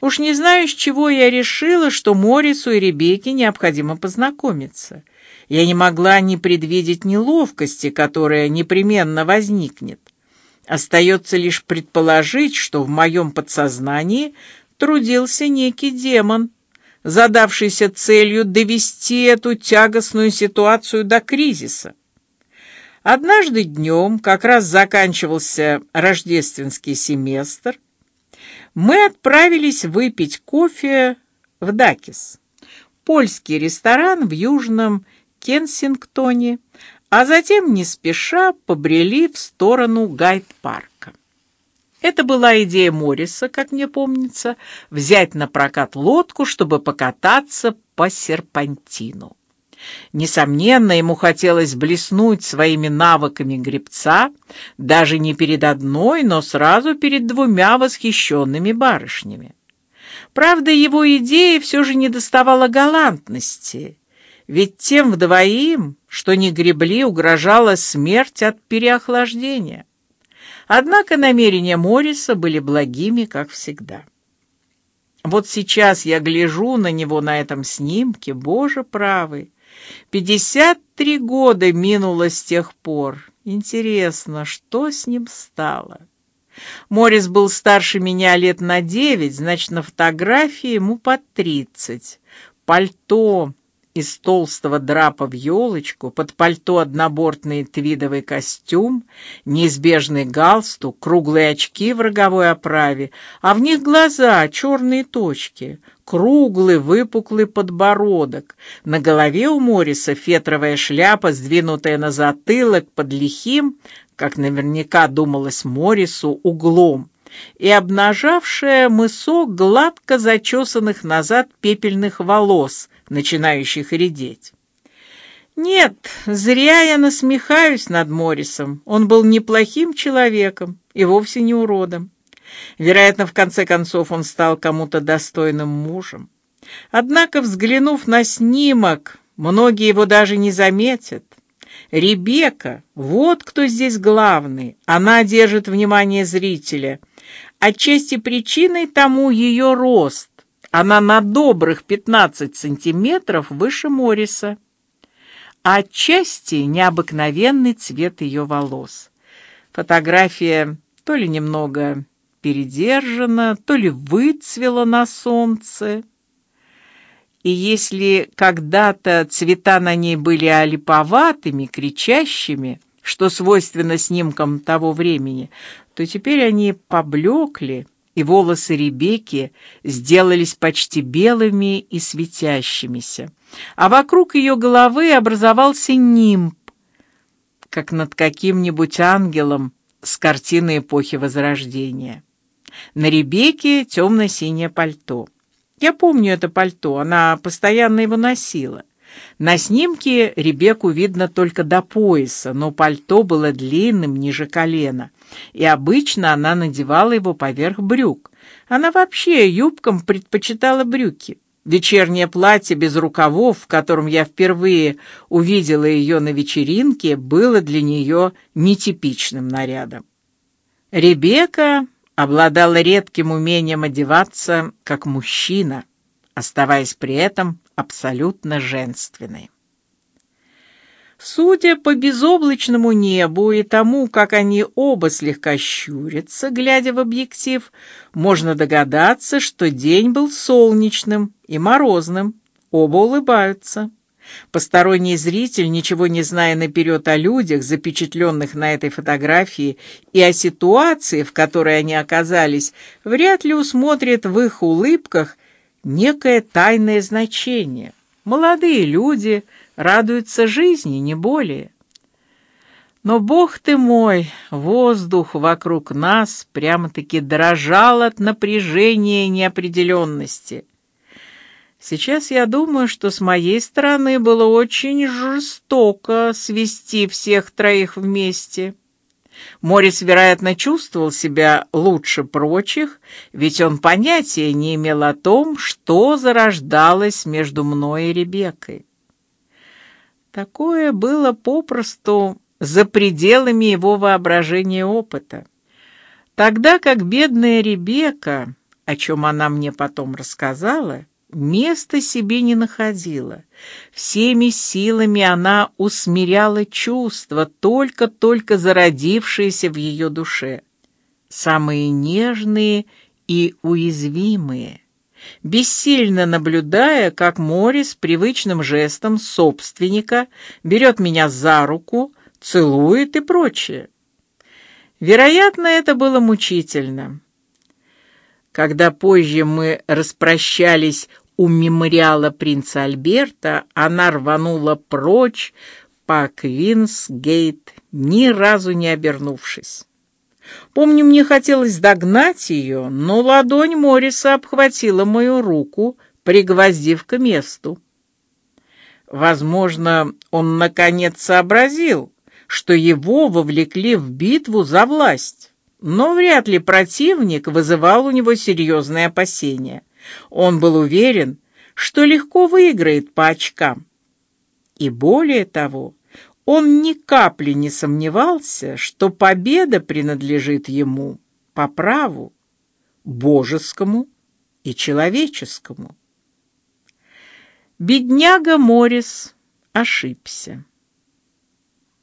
Уж не знаю, с чего я решила, что Морису и Ребекке необходимо познакомиться. Я не могла не предвидеть неловкости, которая непременно возникнет. Остается лишь предположить, что в моем подсознании трудился некий демон, задавшийся целью довести эту тягостную ситуацию до кризиса. Однажды днем, как раз заканчивался рождественский семестр, мы отправились выпить кофе в Дакис, польский ресторан в южном Кенсингтоне, а затем не спеша побрели в сторону Гайд-парка. Это была идея Морриса, как мне помнится, взять на прокат лодку, чтобы покататься по серпантину. Несомненно, ему хотелось блеснуть своими навыками гребца, даже не перед одной, но сразу перед двумя восхищенными барышнями. Правда, его идея все же не доставала галантности, ведь тем вдвоим, что не гребли, угрожала смерть от переохлаждения. Однако намерения Морриса были благими, как всегда. Вот сейчас я гляжу на него на этом снимке, Боже правый. Пятьдесят три года минуло с тех пор. Интересно, что с ним стало? Морис был старше меня лет на девять, значит, на фотографии ему под тридцать. Пальто из толстого драпа в елочку, под пальто однобортный твидовый костюм, неизбежный галстук, круглые очки в роговой оправе, а в них глаза, черные точки, круглый выпуклый подбородок. На голове у Мориса фетровая шляпа, сдвинутая на затылок под лихим, как наверняка думалось Морису, углом и обнажавшая мысок гладко зачесанных назад пепельных волос, начинающих редеть. Нет, зря я насмехаюсь над Морисом. Он был неплохим человеком и вовсе не уродом. Вероятно, в конце концов он стал кому-то достойным мужем. Однако, взглянув на снимок, многие его даже не заметят. Ребека, вот кто здесь главный. Она держит внимание зрителя. Отчасти причиной тому ее рост. Она на добрых пятнадцать сантиметров выше Мориса. А отчасти необыкновенный цвет ее волос. Фотография то ли немного передержана, то ли выцвела на солнце. И если когда-то цвета на ней были олиповатыми, кричащими, что свойственно снимкам того времени, то теперь они поблекли и волосы Ребекки сделались почти белыми и светящимися, а вокруг ее головы образовался нимб, как над каким-нибудь ангелом с картины эпохи Возрождения. На Ребекке темно-синее пальто. Я помню это пальто, она постоянно его носила. На снимке Ребекку видно только до пояса, но пальто было длинным ниже колена, и обычно она надевала его поверх брюк. Она вообще юбкам предпочитала брюки. Вечернее платье без рукавов, в котором я впервые увидела ее на вечеринке, было для нее нетипичным нарядом. Ребекка обладала редким умением одеваться как мужчина, оставаясь при этом абсолютно женственной. Судя по безоблачному небу и тому, как они оба слегка щурятся, глядя в объектив, можно догадаться, что день был солнечным и морозным. Оба улыбаются. Посторонний зритель, ничего не зная наперед о людях, запечатленных на этой фотографии, и о ситуации, в которой они оказались, вряд ли усмотрит в их улыбках некое тайное значение. Молодые люди радуются жизни, не более. Но бог ты мой, воздух вокруг нас прямо-таки дрожал от напряжения и неопределенности. Сейчас я думаю, что с моей стороны было очень жестоко свести всех троих вместе. Морис, вероятно, чувствовал себя лучше прочих, ведь он понятия не имел о том, что зарождалось между мной и Ребеккой. Такое было попросту за пределами его воображения и опыта. Тогда как бедная Ребекка о чем она мне потом рассказала, места себе не находила. Всеми силами она усмиряла чувства, только-только зародившиеся в ее душе, самые нежные и уязвимые. Бессильно наблюдая, как Морис привычным жестом собственника берет меня за руку, целует и прочее. Вероятно, это было мучительно. Когда позже мы распрощались у мемориала принца Альберта, она рванула прочь по Квинсгейт, ни разу не обернувшись. Помню, мне хотелось догнать ее, но ладонь Мориса обхватила мою руку, пригвоздив к месту. Возможно, он наконец сообразил, что его вовлекли в битву за власть, но вряд ли противник вызывал у него серьезные опасения. Он был уверен, что легко выиграет по очкам. И более того, он ни капли не сомневался, что победа принадлежит ему по праву божескому и человеческому. Бедняга Морис ошибся.